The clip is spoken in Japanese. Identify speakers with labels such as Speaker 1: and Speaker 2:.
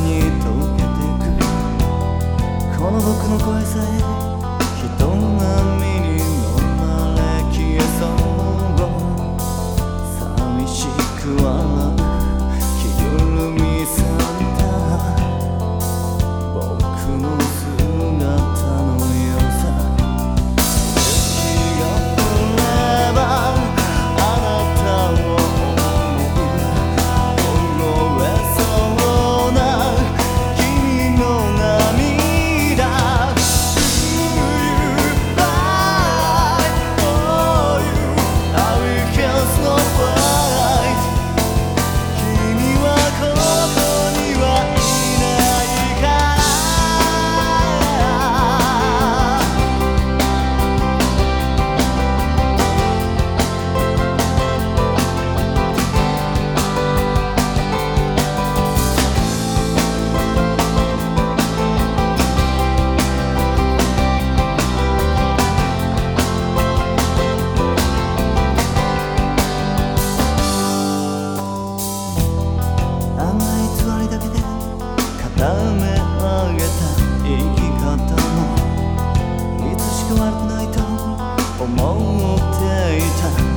Speaker 1: に溶けてくこの僕の声さえ人波に飲まれ消えそう。寂しくはため上げた生き方も。いつしか悪くないと思っていた。